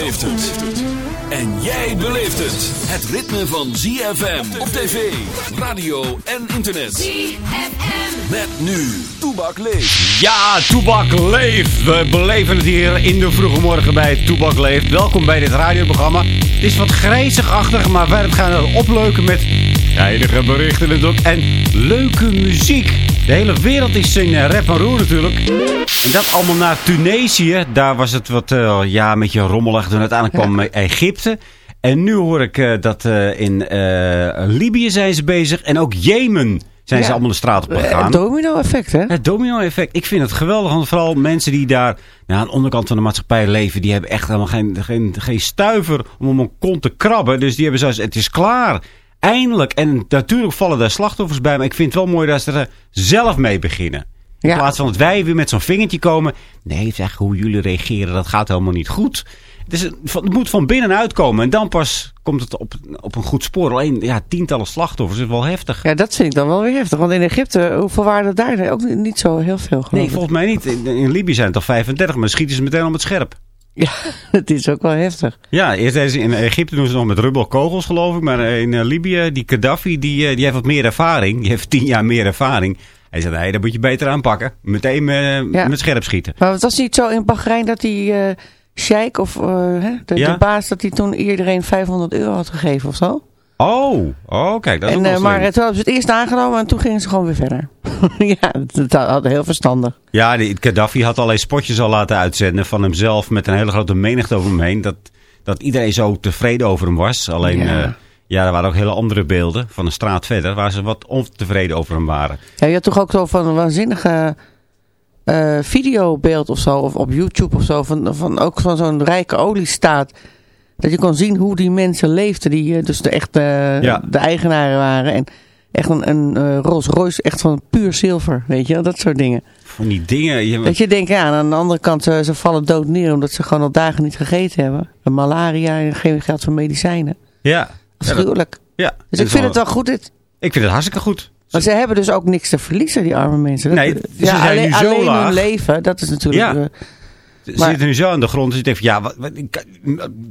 Heeft het. En jij beleeft het. Het ritme van ZFM op tv, radio en internet. ZFM. Met nu, Toebak leeft. Ja, Toebak leeft. We beleven het hier in de vroege morgen bij Toebak leeft. Welkom bij dit radioprogramma. Het is wat grijzigachtig, maar wij gaan het opleuken met heilige berichten en, en leuke muziek. De hele wereld is in eh, rep en roer natuurlijk. En dat allemaal naar Tunesië. Daar was het wat, uh, ja, een beetje rommelig. Toen uiteindelijk kwam ja. Egypte. En nu hoor ik uh, dat uh, in Libië zijn ze bezig. En ook Jemen zijn ja. ze allemaal de straat op gegaan. Het domino-effect, hè? Het domino-effect. Ik vind het geweldig. Want vooral mensen die daar nou, aan de onderkant van de maatschappij leven... die hebben echt helemaal geen, geen, geen stuiver om om een kont te krabben. Dus die hebben zoals, het is klaar. Eindelijk. En natuurlijk vallen daar slachtoffers bij. Maar ik vind het wel mooi dat ze er zelf mee beginnen. In ja. plaats van dat wij weer met zo'n vingertje komen. Nee, zeg, hoe jullie reageren, dat gaat helemaal niet goed. Dus het, het moet van binnenuit komen. En dan pas komt het op, op een goed spoor. Alleen ja, tientallen slachtoffers is wel heftig. Ja, dat vind ik dan wel weer heftig. Want in Egypte, hoeveel waren er daar? Ook niet zo heel veel Nee, volgens mij niet. In, in Libië zijn het al 35. Maar schieten ze meteen om het scherp. Ja, het is ook wel heftig. Ja, eerst in Egypte doen ze nog met rubbelkogels geloof ik. Maar in uh, Libië, die Gaddafi, die, die heeft wat meer ervaring. Die heeft tien jaar meer ervaring. Hij zei, nee, dat moet je beter aanpakken. Meteen uh, ja. met scherp schieten. Maar het was niet zo in Bahrein dat die uh, sheik of uh, de, ja? de, baas... dat hij toen iedereen 500 euro had gegeven of zo? Oh, oh kijk, dat en, Maar toen hebben ze het eerst aangenomen en toen gingen ze gewoon weer verder. ja, dat had heel verstandig. Ja, die, Gaddafi had allerlei spotjes al laten uitzenden van hemzelf... met een hele grote menigte over hem heen. Dat, dat iedereen zo tevreden over hem was. Alleen... Ja. Ja, er waren ook hele andere beelden van een straat verder... waar ze wat ontevreden over hem waren. Ja, je had toch ook zo van een waanzinnige uh, videobeeld of zo... of op YouTube of zo... van, van ook van zo'n rijke oliestaat... dat je kon zien hoe die mensen leefden... die dus de, echt uh, ja. de eigenaren waren... en echt een, een uh, Rolls Royce, echt van puur zilver, weet je dat soort dingen. Van die dingen. Je... Dat je denkt, ja, aan de andere kant, ze, ze vallen dood neer omdat ze gewoon al dagen niet gegeten hebben. Malaria en geen geld voor medicijnen. Ja. Afschuwelijk. Ja, dus ik vind het wel goed. Dit. Ik vind het hartstikke goed. Maar ze hebben dus ook niks te verliezen, die arme mensen. Nee, ja, ze zijn alleen, nu zo alleen laag. hun leven, dat is natuurlijk... Ja. Maar, zitten nu zo aan de grond. Dus van, ja, wat, wat,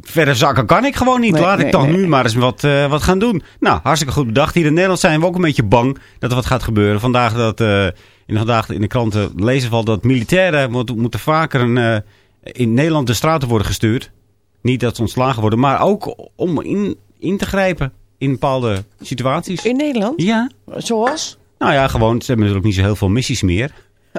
verder zakken kan ik gewoon niet. Nee, Laat nee, ik dan nee. nu maar eens wat, uh, wat gaan doen. Nou, hartstikke goed bedacht. Hier in Nederland zijn we ook een beetje bang dat er wat gaat gebeuren. Vandaag dat... Uh, in, vandaag in de kranten lezen we al dat militairen moeten, moeten vaker een, uh, in Nederland de straten worden gestuurd. Niet dat ze ontslagen worden, maar ook om in, in te grijpen in bepaalde situaties. In Nederland? Ja. Zoals? Nou ja, gewoon. Ze hebben natuurlijk niet zo heel veel missies meer.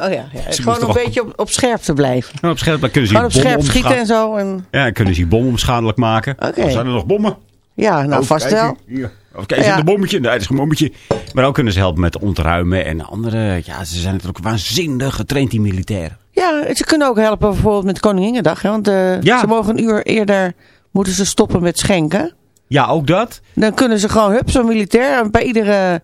Oh ja, ja. gewoon een beetje op, op scherp te blijven. Ja, op scherp, dan kunnen ze gewoon op scherp schieten en zo. En... Ja, kunnen ze die bom onschadelijk maken. Oké. Okay. Zijn er nog bommen? Ja, nou oh, vast wel. Of kijk, is ja. een bommetje? Nee, dat is een bommetje. Maar ook kunnen ze helpen met ontruimen en andere. Ja, ze zijn natuurlijk waanzinnig getraind, die militairen. Ja, ze kunnen ook helpen bijvoorbeeld met Koninginnedag. Hè? Want uh, ja. ze mogen een uur eerder moeten ze stoppen met schenken. Ja, ook dat. Dan kunnen ze gewoon, hup, zo'n militair, bij iedere,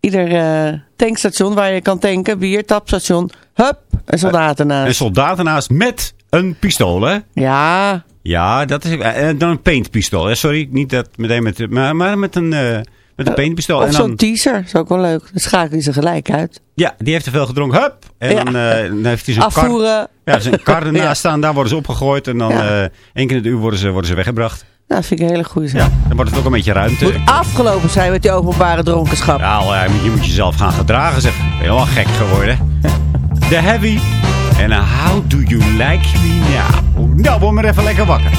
ieder uh, tankstation waar je kan tanken, bier, tapstation, hup, een soldaat ernaast. Een soldaat ernaast met een pistool, hè? Ja. Ja, dat is, en dan een paintpistool. Sorry, niet dat meteen met, maar, maar met een, uh, met een paintpistool. Of zo'n teaser, is ook wel leuk. Dan schakel je ze gelijk uit. Ja, die heeft te veel gedronken, hup. En ja. dan, uh, dan heeft hij zijn Afvoeren. kar, ja, zijn kar ernaast ja. staan, daar worden ze opgegooid. En dan ja. uh, één keer in het uur worden ze, worden ze weggebracht. Nou, dat vind ik een hele goede zaak. Ja, dan wordt het ook een beetje ruimte. Moet afgelopen zijn met die openbare dronkenschap. Ja, ja je moet jezelf gaan gedragen, zeg. Helemaal gek geworden. The Heavy. En uh, How Do You Like Me Now? Nou, word maar even lekker wakker.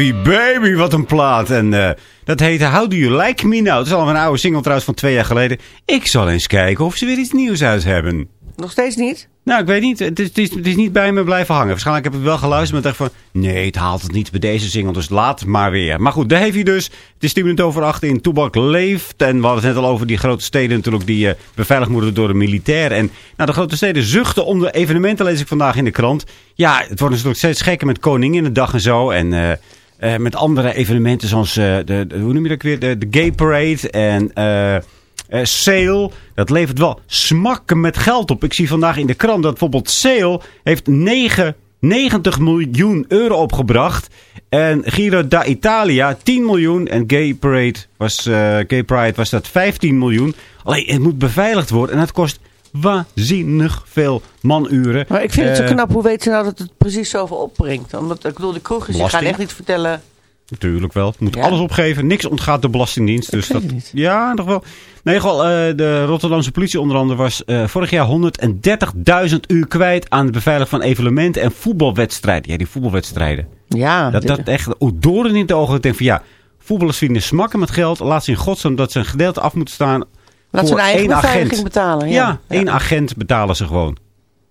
Heavy Baby, wat een plaat. En eh, dat heet How Do You Like Me Now. Het is al een oude single trouwens van twee jaar geleden. Ik zal eens kijken of ze weer iets nieuws uit hebben. Nog steeds niet? Nou, ik weet niet. Het is, het, is, het is niet bij me blijven hangen. Waarschijnlijk heb ik wel geluisterd, maar dacht van... Nee, het haalt het niet bij deze single, dus laat maar weer. Maar goed, de Heavy dus. Het is 10 minuten over 8 in Toebak leeft. En we hadden het net al over die grote steden natuurlijk... die uh, beveiligd worden door de militair. En nou, de grote steden zuchten om de evenementen, lees ik vandaag in de krant. Ja, het wordt natuurlijk steeds gekker met Koninginnedag en zo. En... Uh, uh, met andere evenementen zoals, uh, de, hoe noem je dat weer, de, de Gay Parade en uh, Sale. Dat levert wel smakken met geld op. Ik zie vandaag in de krant dat bijvoorbeeld Sale heeft 9, 90 miljoen euro opgebracht. En Giro d'Italia 10 miljoen. En Gay Parade was, Gay Pride was dat 15 miljoen. Alleen het moet beveiligd worden en het kost waanzinnig veel manuren. Maar ik vind het zo knap. Hoe weet ze nou dat het precies zoveel opbrengt? Omdat, ik bedoel, de kroegjes die gaan echt niet vertellen... Natuurlijk wel. Moet ja. alles opgeven. Niks ontgaat de Belastingdienst. Dus dat, niet. ja, nog wel. Nee, gewoon, uh, de Rotterdamse politie onder andere was uh, vorig jaar 130.000 uur kwijt aan het beveiligen van evenementen en voetbalwedstrijden. Ja, die voetbalwedstrijden. Ja. Dat, dat echt doorn in de ogen. Ik denk van ja, voetballers vinden smakken met geld. Laat ze in godsnaam dat ze een gedeelte af moeten staan Laat ze hun eigen agent. betalen. Ja, Ja, één agent betalen ze gewoon.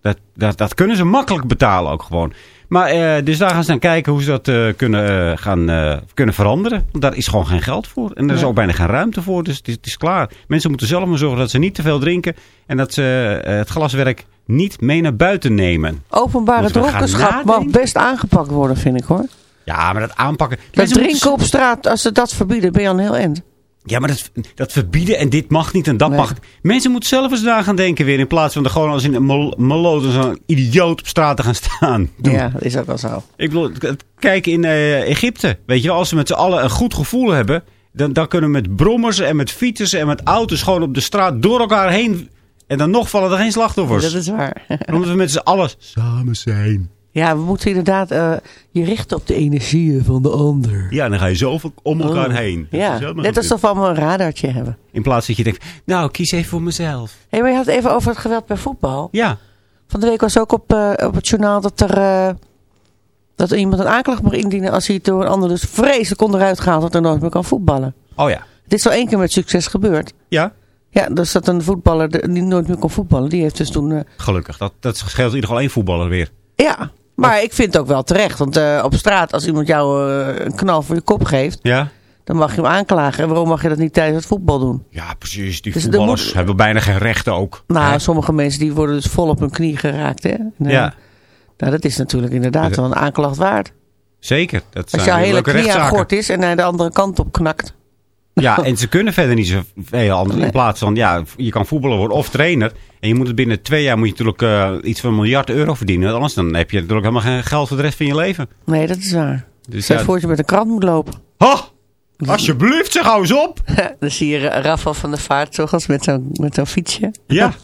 Dat, dat, dat kunnen ze makkelijk betalen ook gewoon. Maar eh, dus daar gaan ze naar kijken hoe ze dat eh, kunnen, uh, gaan, kunnen veranderen. Want daar is gewoon geen geld voor. En er is Ja. ook bijna geen ruimte voor. Dus het is, het is klaar. Mensen moeten zelf maar zorgen dat ze niet te veel drinken. En dat ze eh, het glaswerk niet mee naar buiten nemen. Openbare gaan dronkenschap mag nadenken? best aangepakt worden, vind ik hoor. Ja, maar dat aanpakken. Dat drinken op straat, als ze dat verbieden, ben je al een heel eind. Ja, maar dat, dat verbieden en dit mag niet en dat Nee. mag. Mensen moeten zelf eens daar gaan denken weer. In plaats van er gewoon als in een meloot een idioot op straat te gaan staan. Doen. Ja, dat is ook wel zo. Ik bedoel, kijk in eh, Egypte. Weet je wel, als ze met z'n allen een goed gevoel hebben. Dan, dan kunnen we met brommers en met fietsers en met auto's gewoon op de straat door elkaar heen. En dan nog vallen er geen slachtoffers. Dat is waar. Omdat we met z'n allen samen zijn. Ja, we moeten inderdaad eh, je richten op de energieën van de ander. Ja, dan ga je zoveel om elkaar Oh. heen. Dat Ja, net alsof we allemaal een radartje hebben. In plaats dat je denkt, nou, kies even voor mezelf. Hé, maar je had het even over het geweld bij voetbal. Ja, Van de week was ook op, eh, op het journaal dat er, eh, dat er iemand een aanklacht mag indienen als hij het door een ander dus vreselijk onderuit gaat dat hij nooit meer kan voetballen. oh ja. Dit is al één keer met succes gebeurd. Ja, Ja, dus dat een voetballer die nooit meer kon voetballen, die heeft dus toen... gelukkig. Dat, dat scheelt in ieder geval één voetballer weer. ja, maar ik vind het ook wel terecht. Want eh, op straat, als iemand jou eh, een knal voor je kop geeft, Ja? dan mag je hem aanklagen. En waarom mag je dat niet tijdens het voetbal doen? Ja, precies. Die Dus er voetballers moet- hebben bijna geen rechten ook. Nou, Hè? sommige mensen die worden dus vol op hun knie geraakt. Hè? Eh, ja, Nou, dat is natuurlijk inderdaad wel een aanklacht waard. zeker. Dat Als zijn jouw weer hele knie aan gort is en hij de andere kant op knakt. Ja, en ze kunnen verder niet zoveel anders. In plaats van, ja, je kan voetballer worden of trainer. En je moet het binnen twee jaar moet je natuurlijk eh, iets van een miljard euro verdienen. Anders dan heb je natuurlijk helemaal geen geld voor de rest van je leven. Nee, dat is waar. Dus ja, voor je met een krant moet lopen. Ha! Alsjeblieft, zeg hou eens op! Dan zie je Rafa van der Vaart met zo'n met zo'n fietsje. Ja. Het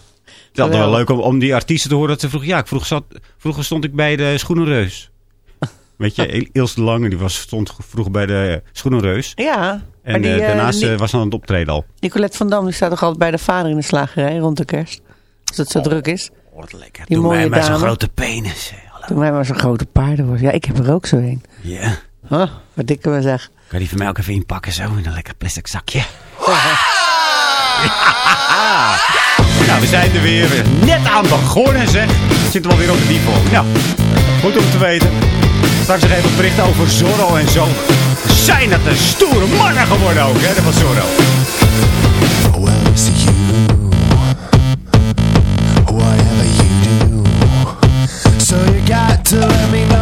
is altijd wel leuk om, om die artiesten te horen dat ze vroegen... Ja, ik vroeg zat, vroeger stond ik bij de Schoenenreus. Weet je, Il- Ilse de Lange die was, stond vroeger bij de Schoenenreus. Ja. En die, eh, eh, daarnaast eh, was ze aan het optreden al. Nicolette van Dam die staat toch altijd bij de vader in de slagerij rond de kerst. Als het zo druk is. Oh, wat lekker. Die Doe mij mooie maar zo'n grote penis. Hallo. Doe mij maar zo'n grote paardenworst. Ja, ik heb er ook zo een. Ja. Huh, wat dikke we zeg. Kan je die van mij ook even inpakken zo in een lekker plastic zakje? Nou, we zijn er weer net aan begonnen, zeg. We zitten wel weer op de niveau. Nou, goed om te weten. Straks nog even berichten over Zorro en zo. Zijn dat een stoere mannen geworden ook, hè, you do. So you got to let me.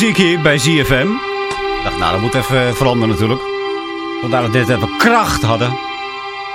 Muziek hier bij ZFM. Ik dacht, nou, dat moet even veranderen natuurlijk. Vandaar dat we dit even kracht hadden.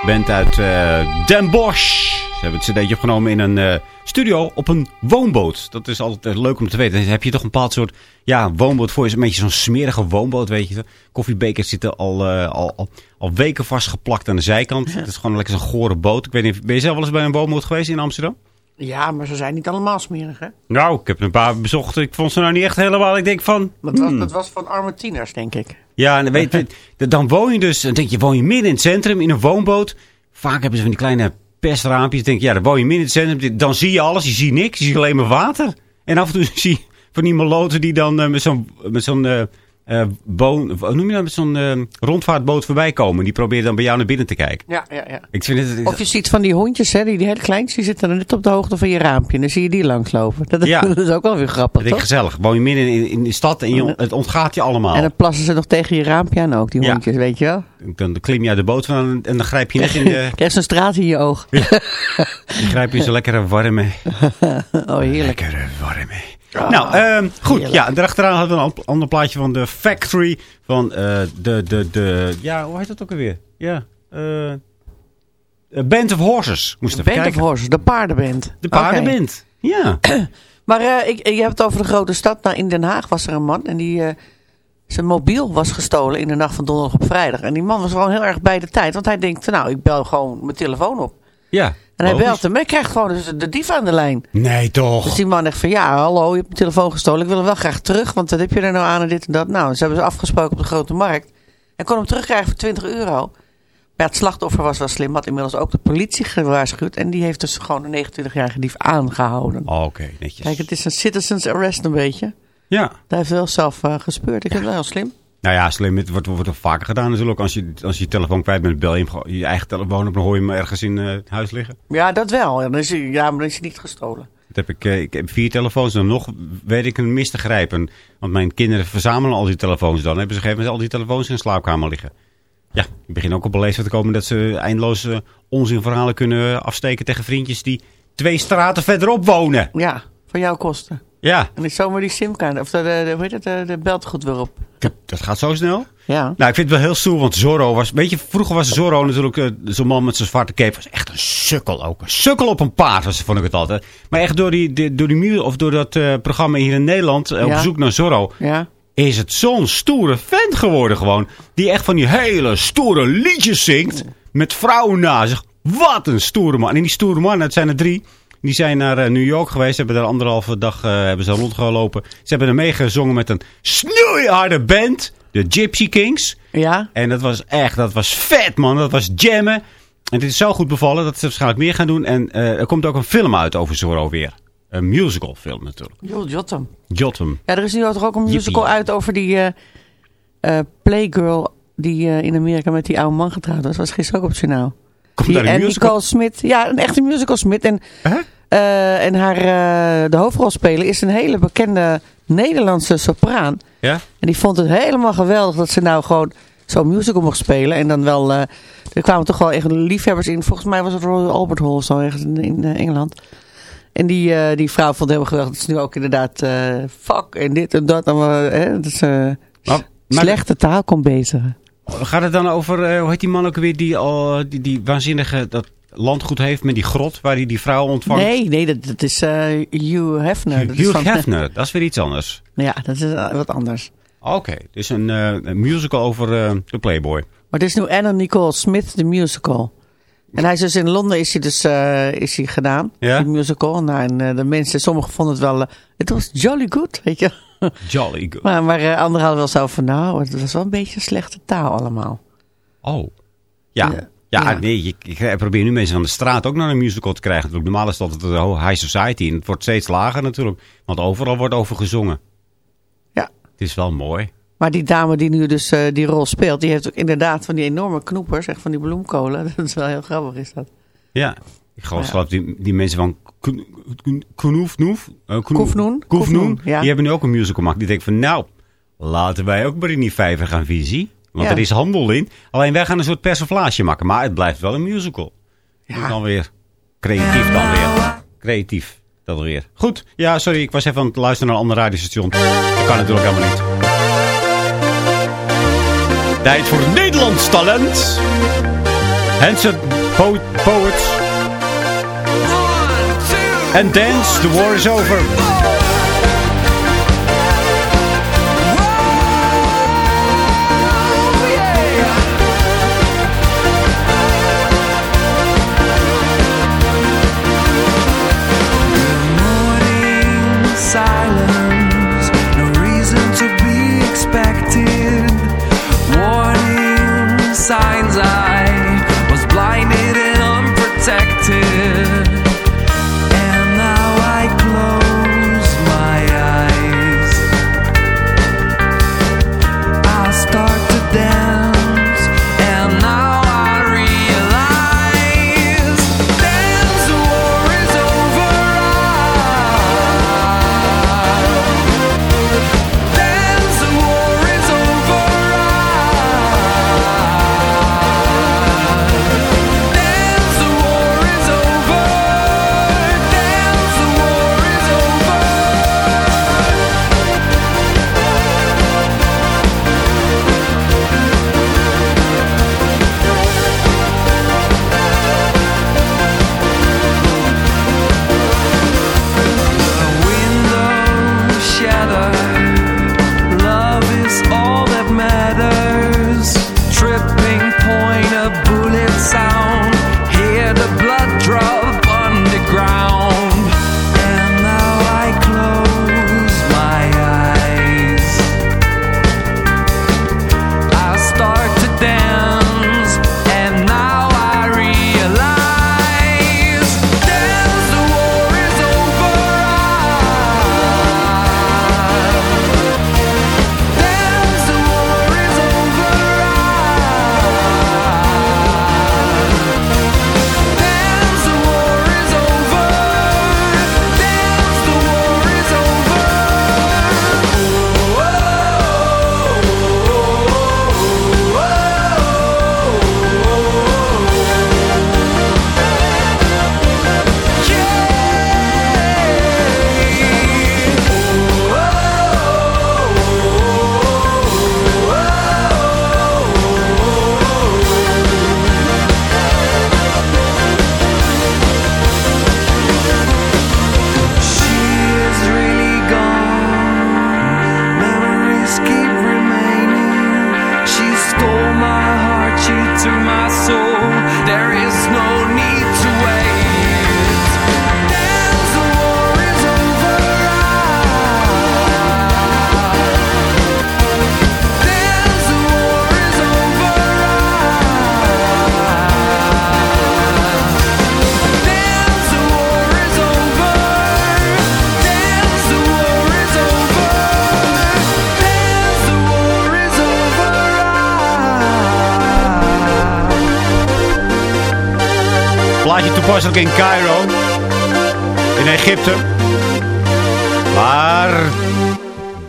Band uit eh, Den Bosch. Ze hebben het cd'tje opgenomen in een eh, studio op een woonboot. Dat is altijd eh, leuk om te weten. Dan heb je toch een bepaald soort ja, woonboot voor je. is een beetje zo'n smerige woonboot, weet je. Koffiebekers zitten al, eh, al, al, al weken vastgeplakt aan de zijkant. Het is gewoon lekker zo'n gore boot. Ik weet niet, ben je zelf wel eens bij een woonboot geweest in Amsterdam? Ja, maar ze zijn niet allemaal smerig, hè? Nou, ik heb een paar bezocht. Ik vond ze nou niet echt helemaal. Ik denk van... Dat was, hmm. dat was van arme tieners, denk ik. Ja, en dan, weet, je, dan woon je dus, dan denk je, woon je midden in het centrum in een woonboot. Vaak hebben ze van die kleine pestraampjes. Dan denk je, ja, dan woon je midden in het centrum. Dan zie je alles, je ziet niks, je ziet alleen maar water. En af en toe zie je van die maloten die dan eh, met zo'n met zo'n eh, eh, boon, of hoe noem je dat, met zo'n eh, rondvaartboot voorbij komen. Die proberen dan bij jou naar binnen te kijken. Ja, ja, ja. Ik vind het, Of je ziet van die hondjes, hè, die, die hele kleintjes, die zitten dan net op de hoogte van je raampje. En dan zie je die langslopen. Dat, Ja. dat is ook wel weer grappig, denk toch? gezellig. Woon je midden in, in de stad en je, het ontgaat je allemaal. En dan plassen ze nog tegen je raampje aan ook, die Ja. hondjes, weet je wel? Dan klim je uit de boot van en dan grijp je net in de, Krijg zo'n straat in je oog. dan grijp je in zo'n lekkere warme Oh, heerlijk. Lekkere warme. Nou, ehm, goed. heerlijk. Ja, daarachteraan hadden we een an- ander plaatje van de Factory. Van eh, de, de, de... Ja, hoe heet dat ook alweer? Ja. eh, eh, Band of Horses. Moest Band of. Horses, de paardenband. De paardenband. Ja. Maar eh, ik, je hebt het over de grote stad. Nou, in Den Haag was er een man en die... zijn mobiel was gestolen in de nacht van donderdag op vrijdag. En die man was gewoon heel erg bij de tijd. Want hij denkt, nou, ik bel gewoon mijn telefoon op. Ja. En hij belt hem. En hij krijgt gewoon dus de dief aan de lijn. Nee, toch. Dus die man zegt van, ja, hallo, je hebt mijn telefoon gestolen. Ik wil hem wel graag terug, want wat heb je er nou aan en dit en dat. Nou, ze hebben ze afgesproken op de grote markt. En kon hem terugkrijgen voor 20 euro. Maar het slachtoffer was wel slim. Had inmiddels ook de politie gewaarschuwd. En die heeft dus gewoon een 29-jarige dief aangehouden. Oh, Oké, netjes. Kijk, het is een citizens arrest een beetje. Ja. Hij heeft wel zelf eh, gespeurd. Ik vind het wel heel slim. Nou ja, slim. Het wordt, wordt vaker gedaan natuurlijk. Als je, als je telefoon kwijt bent, bel je hem gewoon- je eigen telefoon op. Dan hoor je hem ergens in eh, het huis liggen. Ja, dat wel. Ja, dan is ja, maar dan is hij niet gestolen. Dat heb ik, eh, ik heb vier telefoons en nog weet ik een mis te grijpen. Want mijn kinderen verzamelen al die telefoons dan. hebben ze gegeven al die telefoons in de slaapkamer liggen. Ja, ik begin ook op een leeftijd te komen dat ze eindeloos eh, onzinverhalen kunnen afsteken tegen vriendjes die twee straten verderop wonen. Ja, van jouw kosten. Ja, En is zomaar die simkaart, of de, de, de, hoe heet het, de, de beltegoed weer op. ik heb- dat gaat zo snel. Ja. Nou, ik vind het wel heel stoer, want Zorro was... Weet je, vroeger was Zorro natuurlijk... eh, zo'n man met zijn zwarte cape was echt een sukkel ook. Een sukkel op een paard, was, vond ik het altijd. Maar echt door, die, die- door, die, mu- of door dat eh, programma hier in Nederland... eh, op zoek naar Zorro... Ja. is het zo'n stoere vent geworden gewoon. Die echt van die hele stoere liedjes zingt. Met vrouwen na zich. Wat een stoere man. En die stoere mannen, het zijn er drie. Die zijn naar eh, New York geweest. Hebben daar anderhalve dag eh, hebben ze rondgelopen. Ze hebben er meegezongen met een snoeiharde band. De Gypsy Kings. Ja. En dat was echt, dat was vet man. Dat was jammen. En dit is zo goed bevallen dat ze waarschijnlijk meer gaan doen. En eh, er komt ook een film uit over Zorro weer. Een musical film natuurlijk. Joel Jotham. Jotham. Ja, er is nu toch ook een musical Yippie. uit over die Playgirl die in Amerika met die oude man getrouwd was. Dat was gisteren ook op het journaal. Komt Die, daar een en musical? Nicole Smit. Ja, een echte musical Smit. En, eh, en haar, eh, de hoofdrolspeler is een hele bekende Nederlandse sopraan. Ja? En die vond het helemaal geweldig dat ze nou gewoon zo'n musical mocht spelen. En dan wel, eh, er kwamen toch wel echt liefhebbers in. Volgens mij was het Royal Albert Hall of zo ergens in, in Engeland. En die, die vrouw vond het helemaal geweldig. Het is nu ook inderdaad fuck en dit en dat. allemaal, hè? Eh, Maar- maar- slechte taal komt bezigen. Gaat het dan over, eh, hoe heet die man ook weer, die, al die, die waanzinnige dat landgoed heeft met die grot waar hij die vrouw ontvangt? Nee, nee, dat, dat is eh Hugh Hefner. Dat is Hugh van- Hefner, dat is weer iets anders. Ja, dat is eh, wat anders. Oké, dus een, een musical over de Playboy. Maar het is nu Anna Nicole Smith, de musical. En hij is dus in Londen is hij dus is hij gedaan, Ja? die musical. Nou, en de mensen, sommigen vonden het wel, het was jolly good, weet je. Jolly good. Maar, maar eh, anderen hadden wel zo van, nou, het was wel een beetje slechte taal allemaal. Oh. Ja. Ja. Ja, Ja. nee, ik, ik probeer nu mensen van de straat ook naar een musical te krijgen. Natuurlijk, Normaal is dat het de high society en het wordt steeds lager natuurlijk. Want overal wordt over gezongen. Ja. Het is wel mooi. Maar die dame die nu dus eh, die rol speelt, die heeft ook inderdaad van die enorme knoepers, echt van die bloemkolen. Dat is wel heel grappig, is dat. Ja. Ik geloof, Ja. geloof die, die mensen van Koen- Koen- Koenoef, Noef? Eh, Koefnoen? Die hebben nu ook een musical gemaakt. Die denken van, nou, laten wij ook maar in die vijver gaan visie. Want Ja. er is handel in. Alleen wij gaan een soort persiflage maken. Maar het blijft wel een musical. Ja. Dan weer. Creatief dan weer. Creatief. Dat weer. Goed. Ja, sorry. Ik was even aan het luisteren naar een ander radiostation. Dat kan natuurlijk helemaal niet. Tijd voor Nederlands talent. Hansen po Poets. En Dance, the war is over. In Cairo. In Egypte. Maar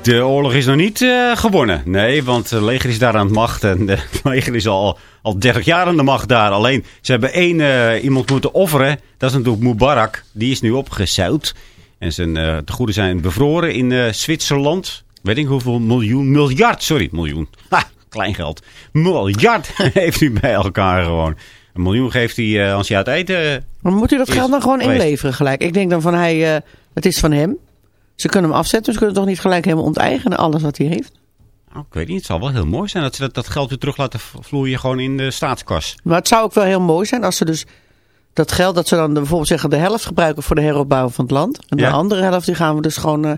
De oorlog is nog niet eh, gewonnen. Nee, want het leger is daar aan de macht. En de leger is al, al 30 jaar aan de macht daar. Alleen, ze hebben één eh, iemand moeten offeren. Dat is natuurlijk Mubarak. Die is nu opgezout. En zijn uh, tegoeden zijn bevroren in eh, Zwitserland. Weet ik hoeveel miljoen, miljard, sorry, miljoen. Ha, klein geld. Miljard heeft hij bij elkaar gewoon. Een miljoen geeft hij eh, als je uit eten... Maar moet u dat geld dan gewoon geweest. inleveren gelijk? Ik denk dan van hij, eh, het is van hem. Ze kunnen hem afzetten, ze kunnen toch niet gelijk helemaal onteigenen, alles wat hij heeft. Nou, ik weet niet, het zal wel heel mooi zijn dat ze dat, dat geld weer terug laten vloeien gewoon in de staatskas. Maar het zou ook wel heel mooi zijn als ze dus dat geld, dat ze dan bijvoorbeeld zeggen de helft gebruiken voor de heropbouw van het land. En de Ja. andere helft die gaan we dus gewoon eh,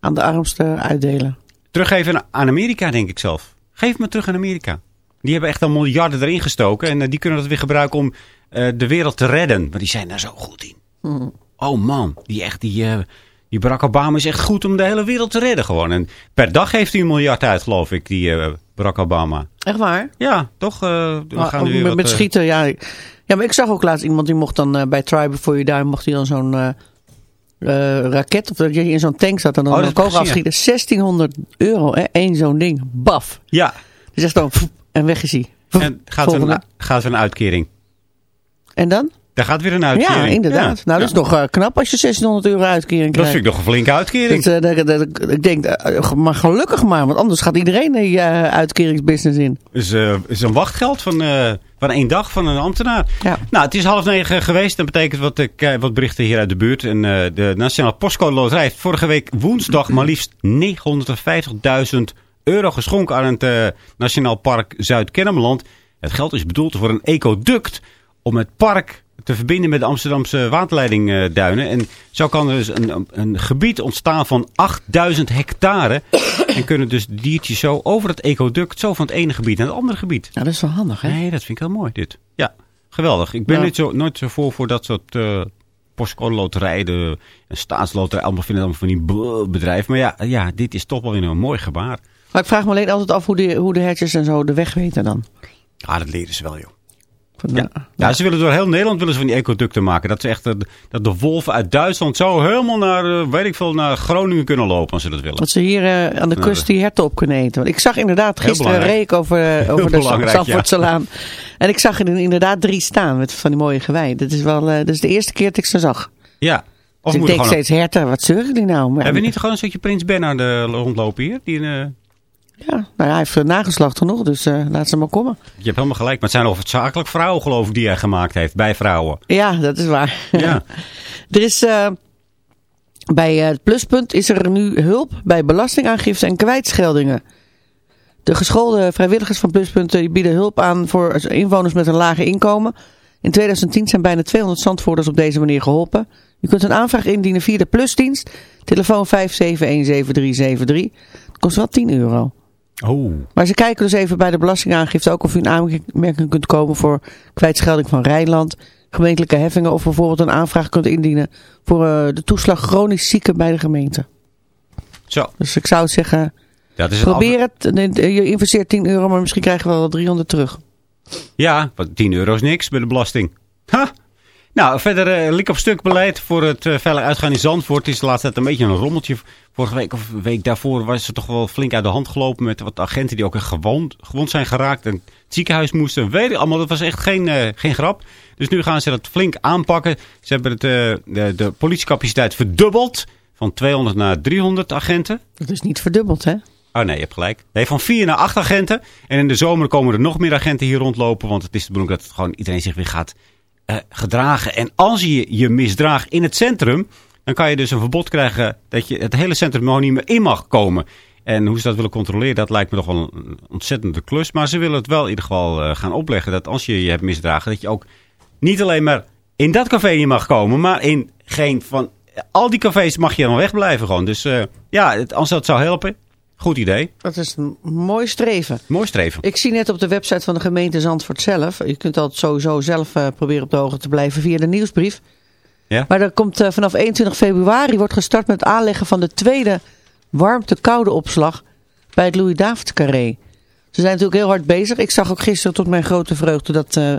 aan de armsten uitdelen. Teruggeven aan Amerika, denk ik zelf. Geef me terug aan Amerika. Die hebben echt al miljarden erin gestoken. En eh, die kunnen dat weer gebruiken om eh, de wereld te redden. Maar die zijn daar zo goed in. Oh man, die, echt, die, eh, die Barack Obama is echt goed om de hele wereld te redden gewoon. En per dag geeft hij een miljard uit, geloof ik, die Barack Obama. Echt waar? Ja, toch? we Maar gaan ook nu weer met, wat, met schieten, ja. Ja, maar ik zag ook laatst iemand die mocht dan bij Try Before You Die, mocht hij dan zo'n raket, of dat je in zo'n tank zat en dan Oh, een kogel afschieten. 1600 euro, hè? Eén zo'n ding. Baf. Ja, Die zegt dan, pff, en weg is hij. En gaat er, een, gaat er een uitkering. En dan? Daar gaat weer een uitkering. Ja, inderdaad. Ja. Nou, dat is Ja. nog eh, knap als je 1600 euro uitkering Dat krijgt. vind ik nog een flinke uitkering. Dat, eh, dat- dat- dat- ik denk, eh, maar gelukkig maar, want anders gaat iedereen die uitkeringsbusiness in. is, is een wachtgeld van, van één dag van een ambtenaar. Ja. Nou, het is half negen geweest. Dat betekent wat, ik, wat berichten hier uit de buurt. En, de Nationale Postcode Loterij heeft vorige week woensdag maar liefst 950.000 euro geschonken aan het eh, Nationaal Park Zuid-Kennemerland. Het geld is bedoeld voor een ecoduct om het park te verbinden met de Amsterdamse waterleidingduinen. En zo kan er dus een, een gebied ontstaan van 8000 hectare. en kunnen dus diertjes zo over het ecoduct, zo van het ene gebied naar het andere gebied. Ja, dat is wel handig, hè? Nee, dat vind ik heel mooi, dit. Ja, geweldig. Ik ben Ja. niet zo, nooit zo voor voor dat soort uh, postcode loterij, de en staatsloterij. Allemaal vinden het allemaal van die bedrijf. Maar ja, ja, dit is toch wel weer een mooi gebaar. Maar ik vraag me alleen altijd af hoe de, hoe de hertjes en zo de weg weten dan. Ah, dat leren ze wel, joh. Ja. ja, ze willen door heel Nederland willen ze van die ecoducten maken. Dat ze echt dat de wolven uit Duitsland zo helemaal naar, eh, weet ik veel, naar Groningen kunnen lopen als ze dat willen. Dat ze hier eh, aan de kust die herten op kunnen eten. Want ik zag inderdaad, gisteren belangrijk. reek over, over de Zandvoortselaan. En ik zag er inderdaad drie staan met van die mooie gewei. Dat is wel, eh, dat is de eerste keer dat ik ze zag. Ja. Of Dus ik denk steeds herten, wat zeuren die nou? Maar, Hebben we niet gewoon een stukje Prins Bernhard rondlopen hier? Die, Ja, nou ja, hij heeft eh, nageslacht genoeg, dus eh, laat ze maar komen. je hebt helemaal gelijk. Maar het zijn hoofdzakelijk vrouwen, geloof ik, die hij gemaakt heeft. Bij vrouwen. Ja, dat is waar. Ja. er is eh, bij het pluspunt is er nu hulp bij belastingaangifte en kwijtscheldingen. De geschoolde vrijwilligers van Pluspunt bieden hulp aan voor inwoners met een lager inkomen. In 2010 zijn bijna 200 zandvoerders op deze manier geholpen. U kunt een aanvraag indienen via de Plusdienst. Telefoon 5717373. Het kost wel 10 euro. Oh. Maar ze kijken dus even bij de belastingaangifte ook of u in aanmerking kunt komen voor kwijtschelding van Rijnland, gemeentelijke heffingen of bijvoorbeeld een aanvraag kunt indienen voor eh, de toeslag chronisch zieken bij de gemeente. Zo. Dus ik zou zeggen, een probeer het. Je investeert 10 euro, maar misschien krijg je wel 300 terug. Ja, want 10 euro is niks bij de belasting. Ha! Nou, verder eh lik op stuk beleid voor het eh, veilig uitgaan in Zandvoort. Het is de laatste tijd een beetje een rommeltje. Vorige week of week daarvoor was het toch wel flink uit de hand gelopen met wat agenten die ook echt gewond, gewond zijn geraakt. En het ziekenhuis moesten. Weet ik allemaal, dat was echt geen, eh, geen grap. Dus nu gaan ze dat flink aanpakken. Ze hebben het, eh, de, de politiecapaciteit verdubbeld. Van 200 naar 300 agenten. Dat is niet verdubbeld, hè? Oh nee, je hebt gelijk. Nee, van vier naar acht agenten. En in de zomer komen er nog meer agenten hier rondlopen. Want het is de bedoeling dat het gewoon iedereen zich weer gaat eh, gedragen. En als je je misdraagt in het centrum, dan kan je dus een verbod krijgen dat je het hele centrum nog niet meer in mag komen. En hoe ze dat willen controleren, dat lijkt me toch wel een ontzettende klus. Maar ze willen het wel in ieder geval eh, gaan opleggen. Dat als je je hebt misdragen, dat je ook niet alleen maar in dat café niet mag komen. Maar in geen van... Al die cafés mag je dan wegblijven gewoon. Dus eh, ja, het, als dat zou helpen, goed idee. Dat is een mooi streven. Mooi streven. Ik zie net op de website van de gemeente Zandvoort zelf. Je kunt altijd sowieso zelf eh, proberen op de hoogte te blijven via de nieuwsbrief. Ja? Maar er komt eh, vanaf 21 februari wordt gestart met het aanleggen van de tweede warmte-koude opslag bij het Louis David Carré. Ze zijn natuurlijk heel hard bezig. Ik zag ook gisteren tot mijn grote vreugde dat eh,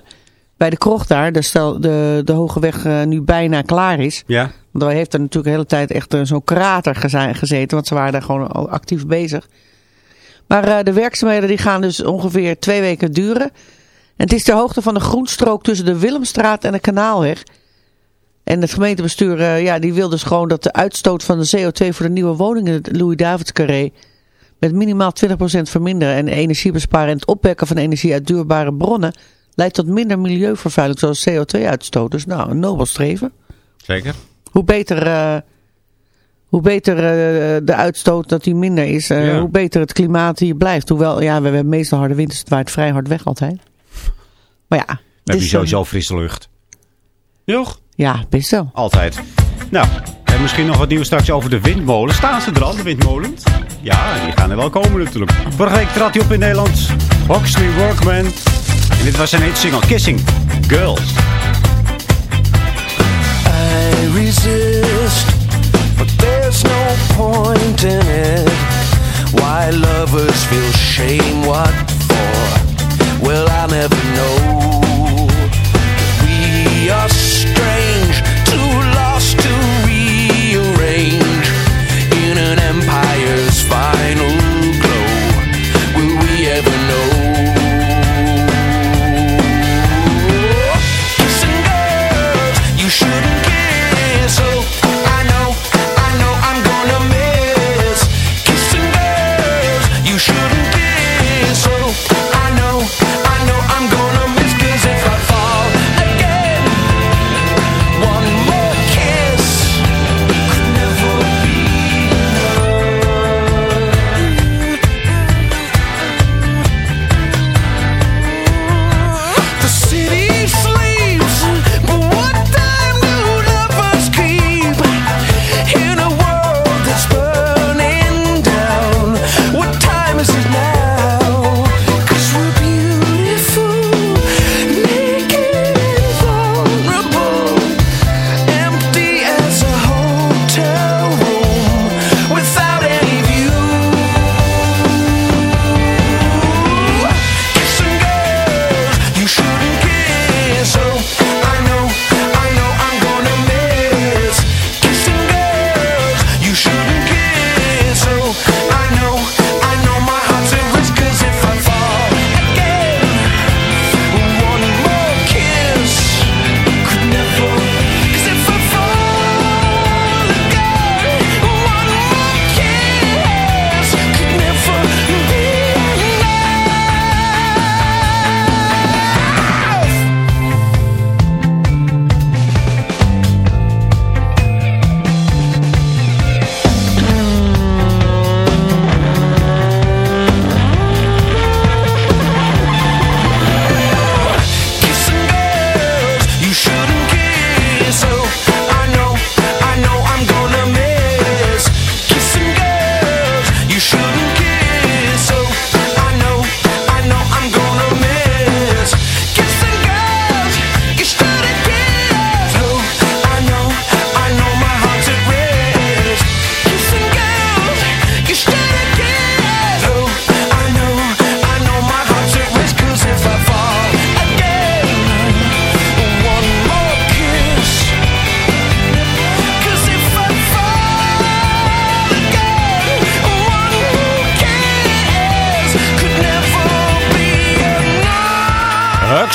bij de krocht daar de, stel, de, de hoge weg nu bijna klaar is. Ja? Want hij heeft er natuurlijk de hele tijd echt eh, zo'n krater geze- gezeten. Want ze waren daar gewoon actief bezig. Maar eh, de werkzaamheden die gaan dus ongeveer twee weken duren. En het is ter hoogte van de groenstrook tussen de Willemstraat en de Kanaalweg. En het gemeentebestuur eh, ja, die wil dus gewoon dat de uitstoot van de CO2 voor de nieuwe woningen, Louis Davids Carré, met minimaal 20% verminderen. En energie besparen en het opwekken van energie uit duurbare bronnen leidt tot minder milieuvervuiling zoals CO2-uitstoot. Dus nou, een nobel streven. Zeker. Hoe beter, eh, hoe beter eh, de uitstoot dat die minder is, eh, Ja. hoe beter het klimaat hier blijft. Hoewel, ja, we hebben meestal harde winters, het waait vrij hard weg altijd. Maar ja, Dan het heb je sowieso frisse lucht. Toch? ja, best wel. Altijd. Nou, en misschien nog wat nieuws straks over de windmolen. Staan ze er al, de windmolens? Ja, die gaan er wel komen natuurlijk. Vorige week trad hij op in Nederland. Oxley Workman. En dit was zijn hit single Kissing Girls. I resist, but there's no point in it. Why lovers feel shame, what for? Well, I'll never know.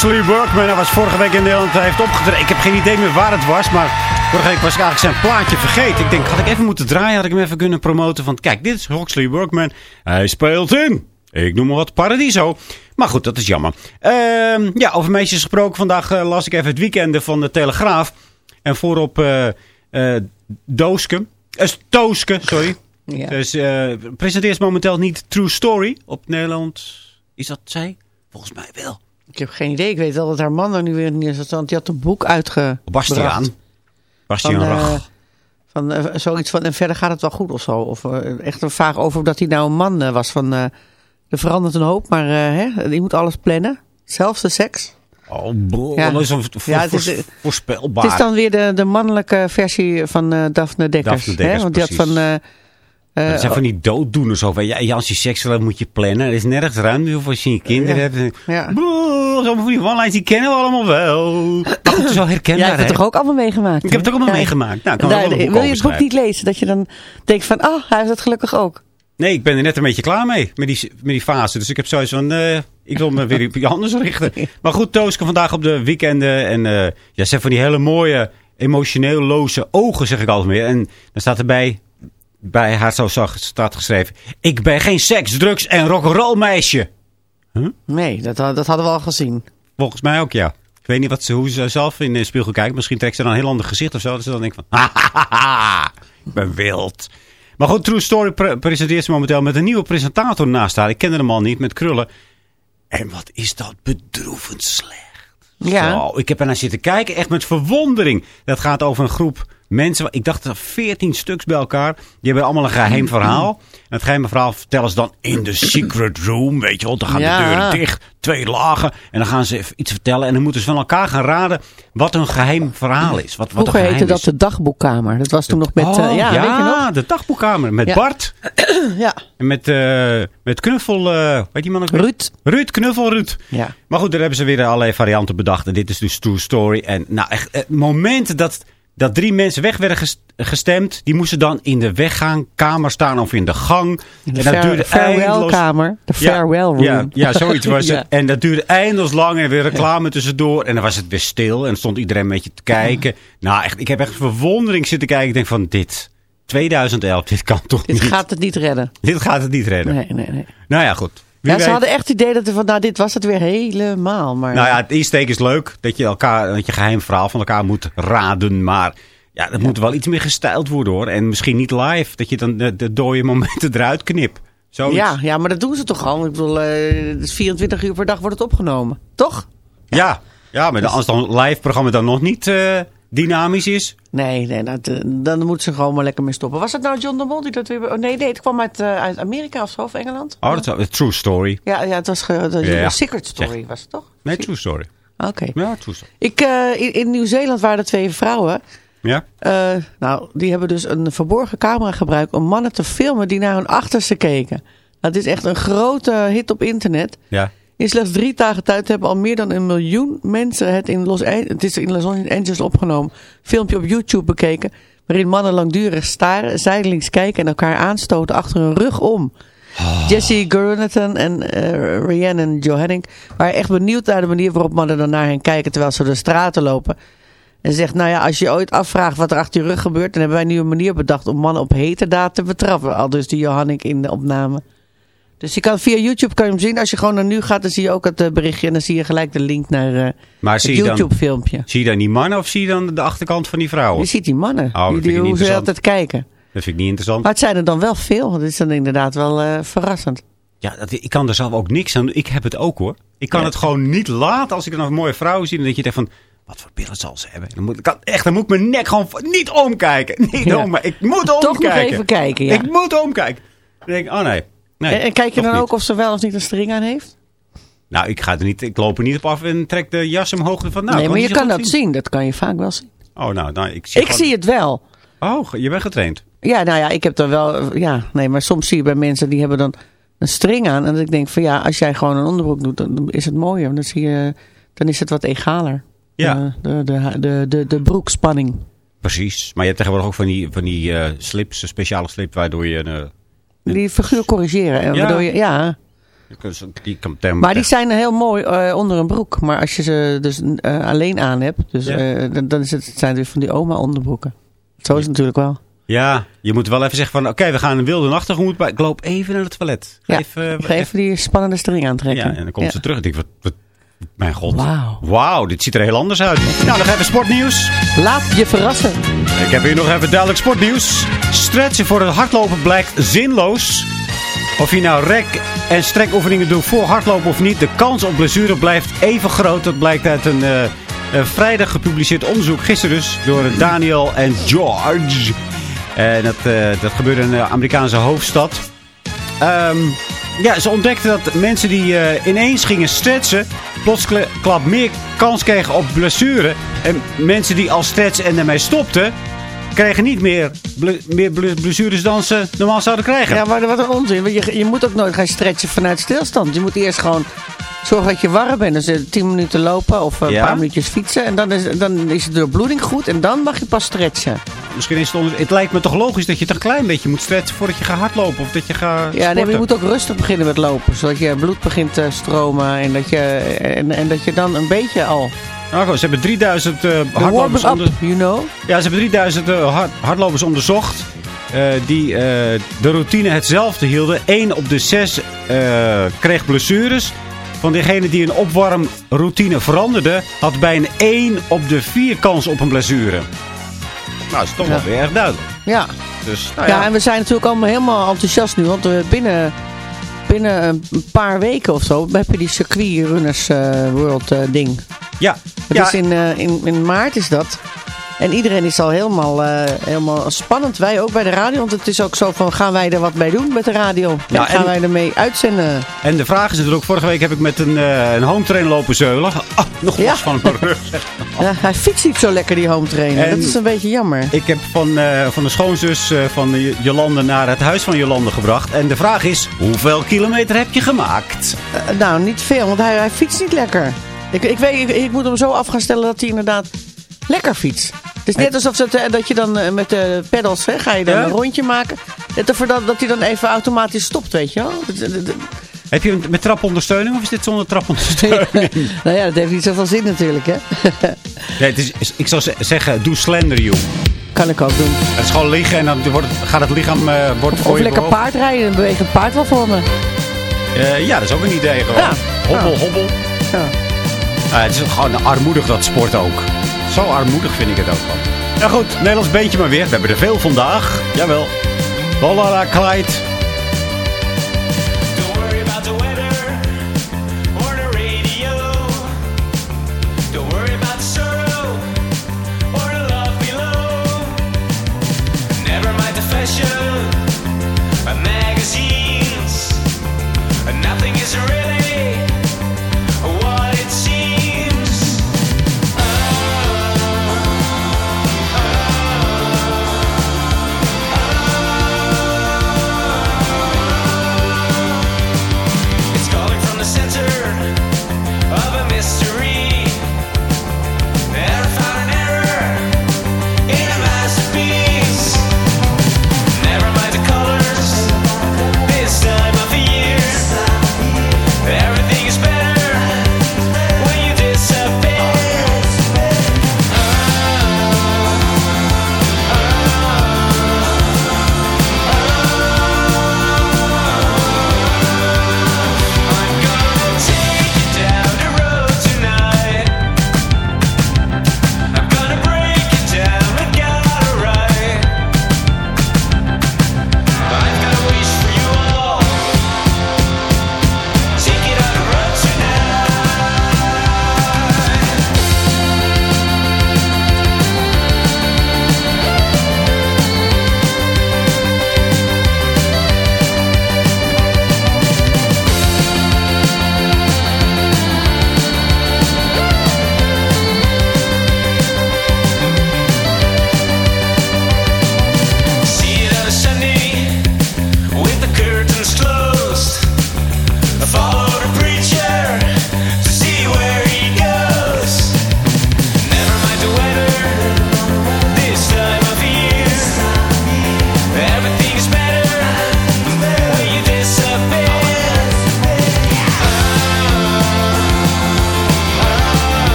Huxley Workman, hij was vorige week in Nederland. Hij heeft opgetreden. Ik heb geen idee meer waar het was, maar vorige week was ik eigenlijk zijn plaatje vergeten. Ik denk, had ik even moeten draaien, had ik hem even kunnen promoten. Van, kijk, dit is Huxley Workman. Hij speelt in. Ik noem maar wat Paradiso. Maar goed, dat is jammer. Ehm, ja, over meisjes gesproken. Vandaag eh, las ik even het weekende van de Telegraaf. En voorop eh Dooske. Tooske, sorry. Ja. Dus presenteert momenteel niet True Story op Nederland. Is dat zij? Volgens mij wel. Ik heb geen idee. Ik weet wel dat haar man er nu weer niet is. Want die had een boek uitgebracht. Bastiaan. Bastiaan eh, Rach. van eh, zoiets van, en verder gaat het wel goed of zo. Of eh, echt een vraag over dat hij nou een man eh, was van, eh, er verandert een hoop, maar eh, hè, die moet alles plannen. Zelfs de seks. Oh, bro, Ja. dat is een Ja, het is, voor- eh, voorspelbaar. Het is dan weer de, de mannelijke versie van eh Daphne Dekkers. Daphne Dekkers, hè? Want die had van... dat zijn van die dooddoeners over. Ja, als je seks wil, moet je plannen. Er is nergens ruimte voor als je kinderen Ja. hebt. Ja. Bro, wel. Zo van die one-lines, die kennen we allemaal wel. Maar goed, het is wel herkenbaar, Jij hebt het toch ook allemaal meegemaakt? Ik heb het ook allemaal meegemaakt. Nou, kan Daar- wel een boek wil je het boek niet lezen? Dat je dan denkt van, oh, hij heeft het gelukkig ook. Nee, ik ben er net een beetje klaar mee. Met die, met die fase. Dus ik heb zoiets van... eh, ik wil me weer op je anders richten. Maar goed, Tooske vandaag op de weekenden. En eh ja, ze van die hele mooie, emotioneel loze ogen, zeg ik altijd meer. En dan staat erbij... Bij haar zo zag- staat geschreven... Ik ben geen seks, drugs en rock'n'roll meisje. Nee, dat, dat hadden we al gezien. Volgens mij ook, ja. Ik weet niet wat ze, hoe ze zelf in de spiegel kijkt. Misschien trekt ze dan een heel ander gezicht of zo. Dat ze dan denkt van... "Hahaha, ik ben wild. Maar goed, True Story pre- presenteert ze momenteel met een nieuwe presentator naast haar. Ik kende hem al niet, met krullen. En wat is dat bedroevend slecht. Ja. Zo, ik heb er naar zitten kijken, echt met verwondering. Dat gaat over een groep mensen. Ik dacht er 14 stuks bij elkaar. Die hebben allemaal een geheim verhaal. En het geheime verhaal vertellen ze dan in de secret room. Weet je wel, dan gaan Ja. de deuren dicht. Twee lagen. En dan gaan ze iets vertellen. En dan moeten ze van elkaar gaan raden wat hun geheim verhaal is. Wat, wat Vroeger heette dat is. de dagboekkamer. Dat was toen nog met, Oh, eh, ja, weet je nog? de dagboekkamer. Met Ja. Bart. Ja. En met, eh, met Knuffel. eh weet die man ook? Ruud. Ruud, Knuffel Ruud. Ja. Maar goed, daar hebben ze weer allerlei varianten bedacht. En dit is dus True Story. En nou, echt, het moment dat, dat drie mensen weg werden ges- gestemd... die moesten dan in de weggaankamer staan of in de gang. De en dat duurde eindeloos... farewellkamer. De farewell room. Ja, ja, zoiets was Ja. het. En dat duurde eindeloos lang en weer reclame tussendoor. En dan was het weer stil en stond iedereen een beetje te kijken. Nou, echt, ik heb echt verwondering zitten kijken. Ik denk van, dit, 2011, dit kan toch Dit niet. gaat het niet redden. Dit gaat het niet redden. Nee, nee, nee. Nou ja, goed. Wie Ja, ze hadden echt het idee dat er van, nou, dit was het weer helemaal. Maar Nou ja, het insteek is leuk. Dat je, elkaar, dat je geheim verhaal van elkaar moet raden. Maar ja, dat moet wel iets meer gestyled worden hoor. En misschien niet live. Dat je dan de, de dode momenten eruit knipt. Zoiets. ja, ja, maar dat doen ze toch al. Ik bedoel, eh, het is 24 uur per dag wordt het opgenomen. Toch? Ja, ja maar dan- als dan live programma dan nog niet eh, dynamisch is. Nee, nee dat, eh, dan moeten ze gewoon maar lekker mee stoppen. Was het nou John de Mol die dat weer... Oh, nee, nee, het kwam uit, eh, uit Amerika of zo, of Engeland? Oh, dat een true story. Ja, ja, het was Ja, ja. Secret Story, was het toch? Nee, true story. Oké. Ja, true story. Ik, eh, in, in Nieuw-Zeeland waren er twee vrouwen. Ja? Nou, die hebben dus een verborgen camera gebruikt om mannen te filmen die naar hun achterste keken. Dat is echt een grote hit op internet. Ja. In slechts drie dagen tijd hebben al meer dan een miljoen mensen het in Los, het is in Los Angeles opgenomen. Filmpje op YouTube bekeken. Waarin mannen langdurig staren, zijdelings kijken en elkaar aanstoten achter hun rug om. Jesse Gurnathan en eh Rhiannon Johanning waren echt benieuwd naar de manier waarop mannen dan naar hen kijken terwijl ze door de straten lopen. En zegt, nou ja, als je ooit afvraagt wat er achter je rug gebeurt, dan hebben wij nu een manier bedacht om mannen op heterdaad te betrappen. Al dus die Johanning in de opname. Dus je kan via YouTube kan je hem zien. Als je gewoon naar nu gaat, dan zie je ook het eh, berichtje. En dan zie je gelijk de link naar Maar het zie je, dan, YouTube filmpje. zie je dan die mannen of zie je dan de achterkant van die vrouwen? Je ziet die mannen. Oh, dat die, die, hoe ze altijd kijken. Dat vind ik niet interessant. Maar het zijn er dan wel veel. Dat is dan inderdaad wel eh, verrassend. Ja, dat, ik kan er zelf ook niks aan doen. Ik heb het ook hoor. Ik kan Ja. het gewoon niet laten als ik dan een mooie vrouw zie. Dan denk je echt van, wat voor billen zal ze hebben? Dan moet, ik kan, echt, dan moet ik mijn nek gewoon niet omkijken. Niet Ja. om, ik moet Toch nog omkijken. even kijken, ja. Ik moet omkijken. Dan denk ik, oh nee. Nee en, en kijk je dan niet. ook of ze wel of niet een string aan heeft? Nou, ik, ga er niet, ik loop er niet op af en trek de jas omhoog. Van, nou, nee, maar je kan dat zien. Dat kan je vaak wel zien. Oh, nou, nou ik zie Ik gewoon- zie het wel. Oh, je bent getraind. Ja, nou ja, ik heb dan wel... Ja, nee, maar soms zie je bij mensen die hebben dan een string aan. En dat ik denk van ja, als jij gewoon een onderbroek doet, dan is het mooier. Dan, zie je, dan is het wat egaler. Ja. De, de, de, de, de broekspanning. Precies. Maar je hebt tegenwoordig ook van die, van die eh, slips, een speciale slip, waardoor je... eh, Die figuur corrigeren. En Ja. waardoor je, ja, die maar die zijn heel mooi eh, onder een broek. Maar als je ze dus eh, alleen aan hebt, dus, Ja. eh, dan, dan is het, het zijn weer van die oma onderbroeken. Zo is het natuurlijk wel. Ja, je moet wel even zeggen van... Oké, we gaan een wilde nacht tegemoet. Maar ik loop even naar het toilet. Ja, Geef, eh, Ga even die spannende string aantrekken. Ja, en dan komt Ja. ze terug. Ik denk, wat, wat, mijn god. Wauw. Wauw, dit ziet er heel anders uit. Nou, nog even sportnieuws. Laat je verrassen. Ik heb hier nog even duidelijk sportnieuws. Stretchen voor het hardlopen blijkt zinloos. Of je nou rek- en strekoefeningen doet voor hardlopen of niet. De kans op blessure blijft even groot. Dat blijkt uit een eh, vrijdag gepubliceerd onderzoek. Gisteren dus door Daniel en George. En dat, eh, dat gebeurde in de Amerikaanse hoofdstad. Ehm, ja, ze ontdekten dat mensen die eh, ineens gingen stretchen... plotsklap meer kans kregen op blessure. En mensen die al stretchen en daarmee stopten... kregen niet meer, ble- meer ble- blessures dan ze normaal zouden krijgen. Ja, maar wat een onzin. Want je, je moet ook nooit gaan stretchen vanuit stilstand. Je moet eerst gewoon Zorg dat je warm bent. Dus eh, 10 minuten lopen of een Ja? paar minuutjes fietsen. En dan is, dan is de doorbloeding goed. En dan mag je pas stretchen. Misschien is het onder... Het lijkt me toch logisch dat je toch een klein beetje moet stretchen voordat je gaat hardlopen. Of dat je gaat Ja, nee, maar je moet ook rustig beginnen met lopen. Zodat je bloed begint te stromen. En dat je, en, en dat je dan een beetje al... Nou, goed, ze hebben 3000 eh hardlopers, onder... you know. ja, ze hebben 3000 eh, hard- hardlopers onderzocht. eh, die eh, de routine hetzelfde hielden. Eén op de zes eh, kreeg blessures. Van degene die een opwarmroutine veranderde, had bijna 1 op de 4 kans op een blessure. Nou, dat is toch wel weer erg duidelijk. Ja. Dus, nou Ja, ja. en we zijn natuurlijk allemaal helemaal enthousiast nu. Want we binnen, binnen een paar weken of zo heb je die circuit runners eh, world eh, ding. ja. Dat ja, is in, eh, in, in maart is dat. En iedereen is al helemaal, eh, helemaal spannend. Wij ook bij de radio. Want het is ook zo van, gaan wij er wat mee doen met de radio? Ja, en gaan en- wij ermee uitzenden? En de vraag is natuurlijk, vorige week heb ik met een, eh, een home trainer lopen zeulen. Ah, nog Ja. van mijn rug. Ja, hij fietst niet zo lekker, die home trainer. En- Dat is een beetje jammer. Ik heb van, eh, van de schoonzus van Jolande naar het huis van Jolande gebracht. En de vraag is, hoeveel kilometer heb je gemaakt? Nou, niet veel, want hij, hij fietst niet lekker. Ik, ik, weet, ik, ik moet hem zo af gaan stellen dat hij inderdaad lekker fietst. Het is net alsof eh, dat je dan eh, met de pedals, hè, ga je dan Ja? een rondje maken. Net of dat, dat hij dan even automatisch stopt, weet je wel. Dat- dat- dat- Heb je met trapondersteuning of is dit zonder trapondersteuning? nou ja, dat heeft niet zoveel zin natuurlijk, hè. nee, het is, ik zou ze- zeggen, doe slender you. kan ik ook doen. Het is gewoon liggen en dan wordt, gaat het lichaam eh, wordt voor Of je lekker bewogen. paardrijden, dan beweegt het paard wel voor me. Eh, ja, dat is ook een idee gewoon. Ja. Hobbel, Ja. hobbel. Ja. Ah, het is gewoon armoedig dat sport ook. Zo armoedig vind ik het ook wel. Ja goed, Nederlands beentje maar weer. We hebben er veel vandaag. Jawel. Lolala Clyde.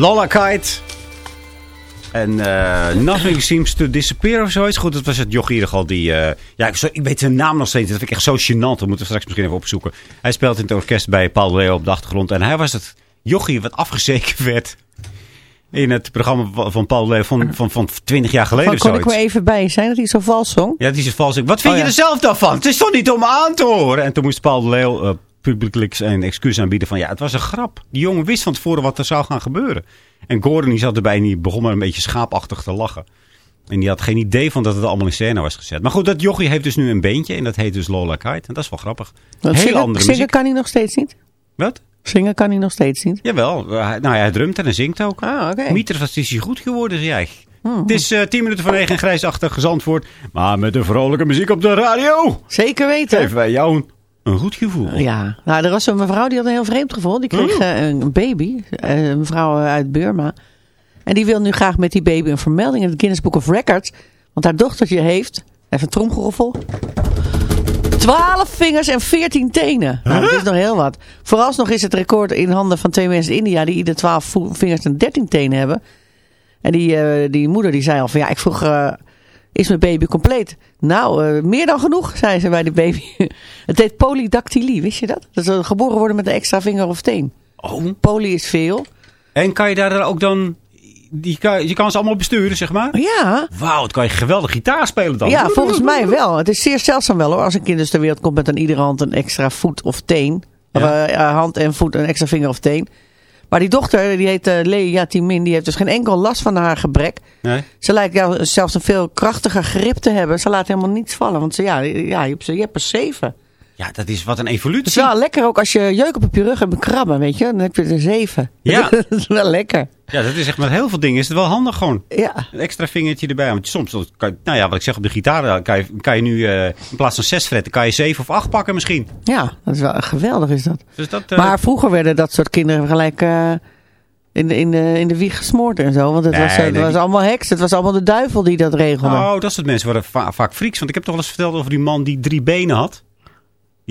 Lola Kite. En eh, Nothing Seems to Disappear of zoiets. Goed, dat was het ieder geval die... eh, ja, ik, zo- ik weet zijn naam nog steeds. Dat vind ik echt zo gênant. Dat moeten we straks misschien even opzoeken. Hij speelt in het orkest bij Paul Leo op de achtergrond. En hij was het jochie wat afgezeken werd... in het programma van- Paul Leo van, van, van 20 jaar geleden Van, kon ik er even bij zijn dat hij zo vals zong? Ja, die is vals. Wat vind Oh, je ja. er zelf dan van? Het is toch niet om aan te horen? En toen moest Paul de Leeuw eh, publiekelijk zijn excuus aanbieden van... ja, het was een grap. Die jongen wist van tevoren wat er zou gaan gebeuren. En Gordon die zat erbij en die begon maar een beetje schaapachtig te lachen. En die had geen idee van dat het allemaal in scène was gezet. Maar goed, dat jochie heeft dus nu een beentje en dat heet dus Lola Kite. En dat is wel grappig. Hele zingen, andere zingen kan hij nog steeds niet? Wat? Zingen kan hij nog steeds niet. Jawel, eh, nou ja, hij drumt en hij zingt ook. Ah, oké. Mieter, wat is hij goed geworden, zeg jij. Hmm. Het is eh, 10 minuten van 9 en grijsachtig gezandvoord. Maar met een vrolijke muziek op de radio. Zeker weten. Geven wij jou een, een goed gevoel. Ja, nou, er was een mevrouw die had een heel vreemd gevoel. Die kreeg Oh. eh, een baby, eh, een mevrouw uit Burma. En die wil nu graag met die baby een vermelding in het Guinness Book of Records. Want haar dochtertje heeft, even een tromgeroffel, 12 vingers en 14 tenen. Nou, dat is nog heel wat. Vooralsnog is het record in handen van twee mensen in India die ieder 12 vo- vingers en 13 tenen hebben. En die, eh, die moeder die zei al van ja, ik vroeg, eh, is mijn baby compleet? Nou, eh, meer dan genoeg, zei ze bij de baby. het heet polydactylie, wist je dat? Dat eh, geboren worden met een extra vinger of teen. Oh. Poly is veel. En kan je daar ook dan... Die kan, je kan ze allemaal besturen, zeg maar? Ja, Wauw, het kan je geweldig gitaar spelen dan. ja, volgens mij wel. Het is zeer zeldzaam wel hoor. Als een kind dus ter wereld komt met aan iedere hand een extra voet of teen. Of Ja. eh, eh, hand en voet, een extra vinger of teen. Maar die dochter, die heet uh, Lea Timin, die heeft dus geen enkel last van haar gebrek. Nee? Ze lijkt jou zelfs een veel krachtiger grip te hebben. Ze laat helemaal niets vallen. Want ze, ja, ja, je, hebt, ze- je hebt er zeven. Ja, dat is wat een Het evolutie. is wel lekker ook als je jeuk op je rug hebt krabben, weet je. Dan heb je er zeven. Ja. dat is wel lekker. Ja, dat is echt met heel veel dingen is het wel handig gewoon. Ja. Een extra vingertje erbij. Want soms, kan je, nou ja, wat ik zeg op de gitaar, kan je, kan je nu eh, in plaats van zes fretten, kan je zeven of acht pakken misschien. Ja, dat is wel geweldig is dat. Dus dat, eh, Maar vroeger werden dat soort kinderen gelijk eh, in, de, in, de, in de wieg gesmoord en zo. Want het, Nee, was, het nee, was die- allemaal heks. Het was allemaal de duivel die dat regelde. Oh, dat soort mensen worden va- vaak freaks. Want ik heb toch wel eens verteld over die man die drie benen had.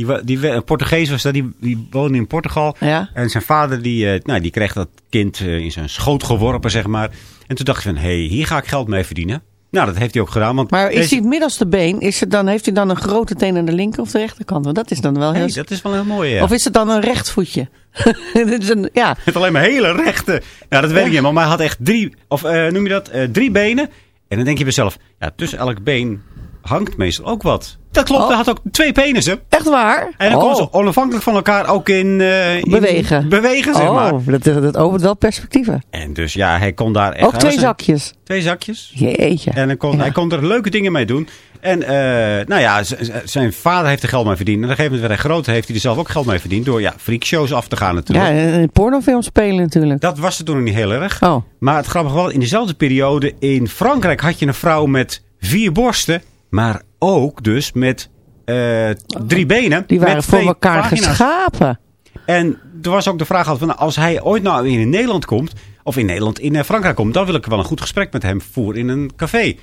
Die, die, een Portugees was dat, die, die woonde in Portugal. Ja. En zijn vader die, eh, nou, die kreeg dat kind eh, in zijn schoot geworpen, zeg maar. En toen dacht hij van, hé, hey, hier ga ik geld mee verdienen. Nou, dat heeft hij ook gedaan. Want Maar is deze- hij het middelste been, is het dan, heeft hij dan een grote teen aan de linker of de rechterkant? Want dat is dan wel heel... Hey, dat is wel heel mooi, ja. Of is het dan een rechtvoetje? Dit is een, ja, Met alleen maar hele rechte. Nou, dat weet ik niet. Maar hij had echt drie, of eh, noem je dat, drie benen. En dan denk je bij jezelf, ja, tussen elk been hangt meestal ook wat. Dat klopt, Oh. hij had ook twee penissen. echt waar? En dan oh. konden ze onafhankelijk van elkaar ook in, eh, in Bewegen. bewegen, zeg maar. Oh, dat, dat opent wel perspectieven. En dus ja, hij kon daar echt... Ook twee een- zakjes. Twee zakjes. Jeetje. En hij kon, Ja. hij kon er leuke dingen mee doen. En eh, nou ja, zijn vader heeft er geld mee verdiend. En op een gegeven moment werd hij groter, heeft hij er zelf ook geld mee verdiend. Door ja, freakshows af te gaan natuurlijk. Ja, en een pornofilm spelen natuurlijk. Dat was het toen nog niet heel erg. Oh, Maar het grappige wel, in dezelfde periode in Frankrijk had je een vrouw met vier borsten. Maar ook dus met eh, drie benen. die waren voor elkaar geschapen. En er was ook de vraag van, als hij ooit nou weer in Nederland komt, of in Nederland in eh, Frankrijk komt, dan wil ik wel een goed gesprek met hem voeren in een café.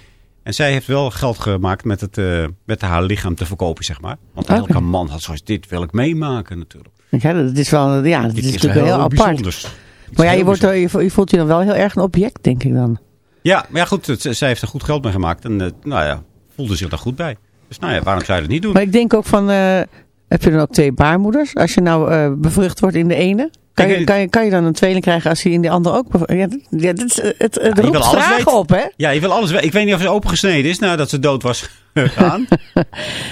En zij heeft wel geld gemaakt met, het, eh, met haar lichaam te verkopen, zeg maar. Want Oké. elke man had zoals dit wil ik meemaken natuurlijk. Ja, dat is wel, ja, dat Dit is natuurlijk heel, apart. bijzonders. Iets Maar ja, heel je, wordt, je, je voelt je dan wel heel erg een object, denk ik dan. Ja, maar ja, goed, het- zij heeft er goed geld mee gemaakt. En nou ja, voelde zich daar goed bij. Dus nou ja, waarom zou je dat niet doen? Maar ik denk ook van, eh, heb je dan ook twee baarmoeders? Als je nou eh, bevrucht wordt in de ene, kan je, kan, je, kan je dan een tweeling krijgen als hij in de andere ook bevrucht ja, ja, dat het het, het roept alles vragen weten. op, hè? Ja, je wil alles weten. Ik weet niet of ze opengesneden is nadat ze dood was gegaan.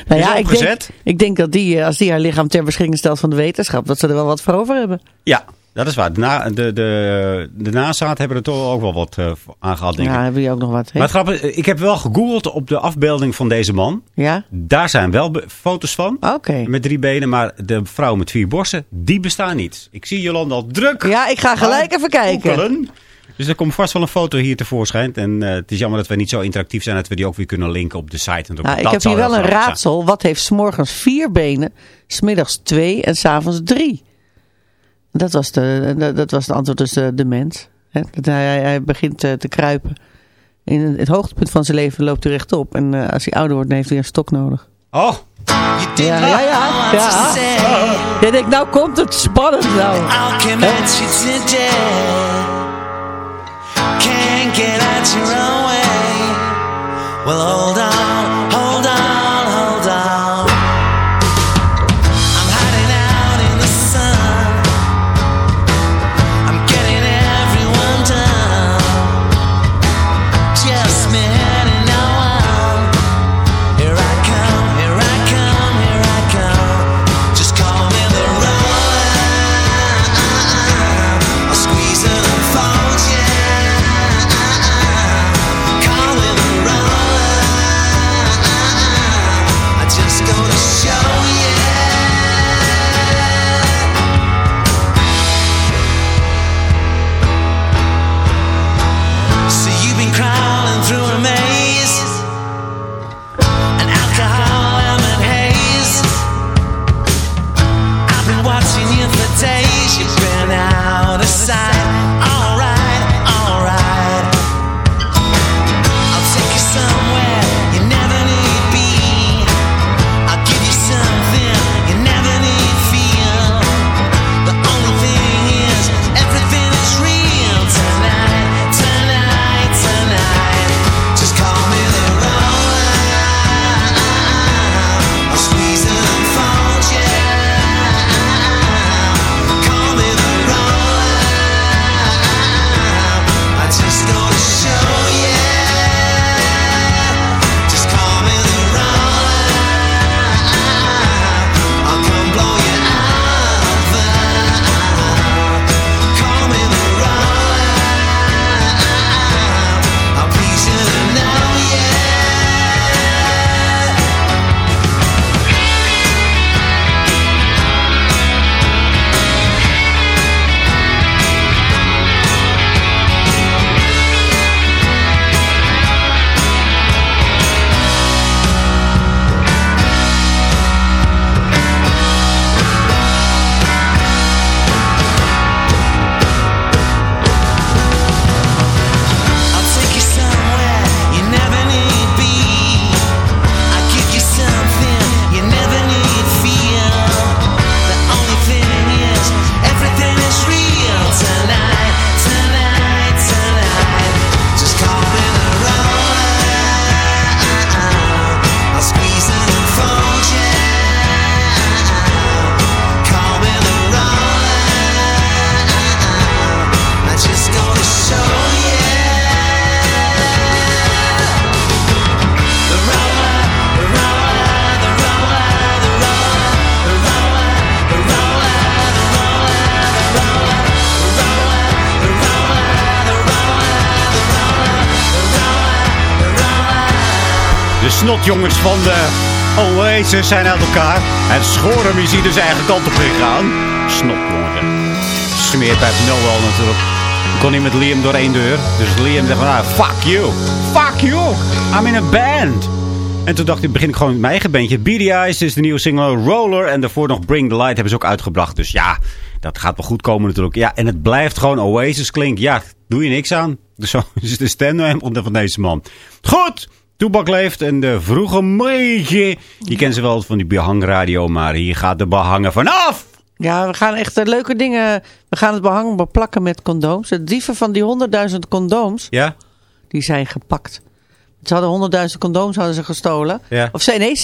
Nou ja, ik denk, ik denk dat die, eh, als die haar lichaam ter beschikking stelt van de wetenschap, dat ze er wel wat voor over hebben. Ja, dat is waar. De, na, de, de, de nazaat hebben er toch ook wel wat eh aan gehad, denk ik. Ja, hebben die ook nog wat. hè? Maar het grappige, ik heb wel gegoogeld op de afbeelding van deze man. Ja? Daar zijn wel foto's van. Oké. Met drie benen, maar de vrouw met vier borsten, die bestaan niet. Ik zie Jolanda al druk. Ja, ik ga gelijk even kijken. googelen. Dus er komt vast wel een foto hier tevoorschijn. En eh, het is jammer dat we niet zo interactief zijn dat we die ook weer kunnen linken op de site. En Nou, ik heb hier wel een zijn. raadsel. Wat heeft s'morgens vier benen, smiddags twee en s'avonds drie? Dat was, de, dat- dat was het antwoord dus de, de mens. Hè? Dat hij, hij- begint eh, te kruipen. In het, hoogtepunt van zijn leven loopt hij rechtop. En eh, als hij ouder wordt, dan heeft hij een stok nodig. Oh, Ja, ja, ja. ja. Jij denkt, nou komt het spannend nou. Make it at your own way. Well, hold on, snotjongens van de Oasis zijn uit elkaar. En Schorum is hier dus eigen kant op gegaan. Snotjongen. Smeerpijp Noel natuurlijk. Kon niet met Liam door één deur. Dus Liam dacht van, ah, fuck you. Fuck you. I'm in a band. En toen dacht ik, begin ik gewoon met mijn eigen bandje. Beady is de nieuwe single Roller. En daarvoor nog Bring the Light hebben ze ook uitgebracht. Dus ja, dat gaat wel goed komen natuurlijk. Ja, en het blijft gewoon Oasis klinkt. Ja, doe je niks aan. Dus zo is de stem nou van deze man. Goed. Toebak leeft en de vroege morgen. Je kent ze wel van die behangradio, maar hier gaat de behangen vanaf. Ja, we gaan echt eh, leuke dingen... We gaan het behang beplakken met condooms. De dieven van die 100.000 condooms, Ja? die zijn gepakt. Ze hadden 100.000 condooms hadden ze gestolen. Ja. Of nee,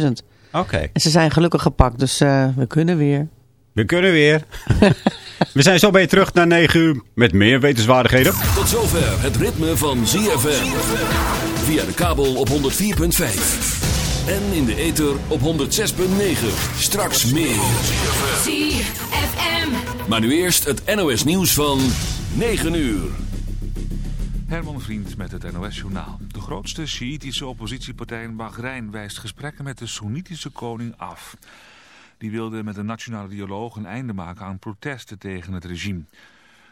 725.000. Oké. En ze zijn gelukkig gepakt, dus eh, we kunnen weer. We kunnen weer. We zijn zo bij je terug naar 9 uur met meer wetenswaardigheden. Tot zover het ritme van ZFM. Via de kabel op 104.5. En in de ether op 106.9. Straks meer. ZFM. Maar nu eerst het NOS nieuws van 9 uur. Herman Vriend met het NOS-journaal. De grootste Sjiïtische oppositiepartij in Bahrein wijst gesprekken met de Soenitische koning af. Die wilde met een nationale dialoog een einde maken aan protesten tegen het regime.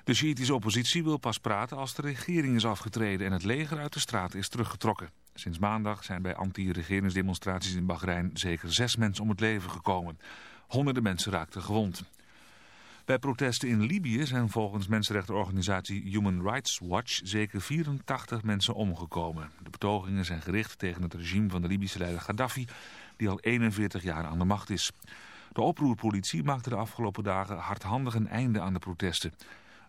De Sjiïtische oppositie wil pas praten als de regering is afgetreden en het leger uit de straat is teruggetrokken. Sinds maandag zijn bij anti-regeringsdemonstraties in Bahrein zeker zes mensen om het leven gekomen. Honderden mensen raakten gewond. Bij protesten in Libië zijn volgens mensenrechtenorganisatie Human Rights Watch zeker 84 mensen omgekomen. De betogingen zijn gericht tegen het regime van de Libische leider Gaddafi, die al 41 jaar aan de macht is. De oproerpolitie maakte de afgelopen dagen hardhandig een einde aan de protesten.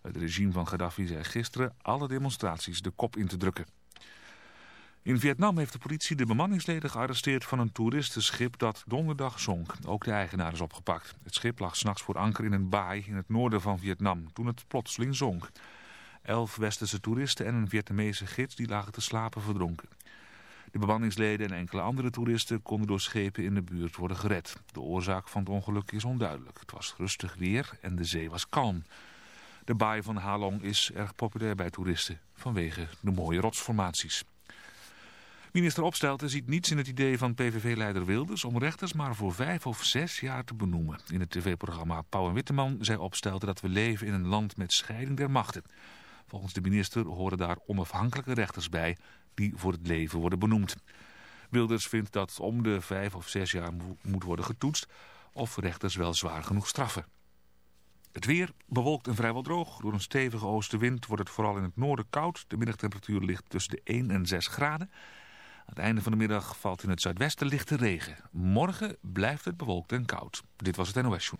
Het regime van Gaddafi zei gisteren alle demonstraties de kop in te drukken. In Vietnam heeft de politie de bemanningsleden gearresteerd van een toeristenschip dat donderdag zonk. Ook de eigenaar is opgepakt. Het schip lag s'nachts voor anker in een baai in het noorden van Vietnam toen het plotseling zonk. Elf westerse toeristen en een Vietnamese gids die lagen te slapen verdronken. De bemanningsleden en enkele andere toeristen konden door schepen in de buurt worden gered. De oorzaak van het ongeluk is onduidelijk. Het was rustig weer en de zee was kalm. De baai van Halong is erg populair bij toeristen vanwege de mooie rotsformaties. Minister Opstelten ziet niets in het idee van PVV-leider Wilders om rechters maar voor vijf of zes jaar te benoemen. In het tv-programma Pauw en Witteman zei Opstelten dat we leven in een land met scheiding der machten. Volgens de minister horen daar onafhankelijke rechters bij voor het leven worden benoemd. Wilders vindt dat om de vijf of zes jaar mo- moet worden getoetst of rechters wel zwaar genoeg straffen. Het weer bewolkt en vrijwel droog. Door een stevige oostenwind wordt het vooral in het noorden koud. De middagtemperatuur ligt tussen de 1 en 6 graden. Aan het einde van de middag valt in het zuidwesten lichte regen. Morgen blijft het bewolkt en koud. Dit was het NOS Show.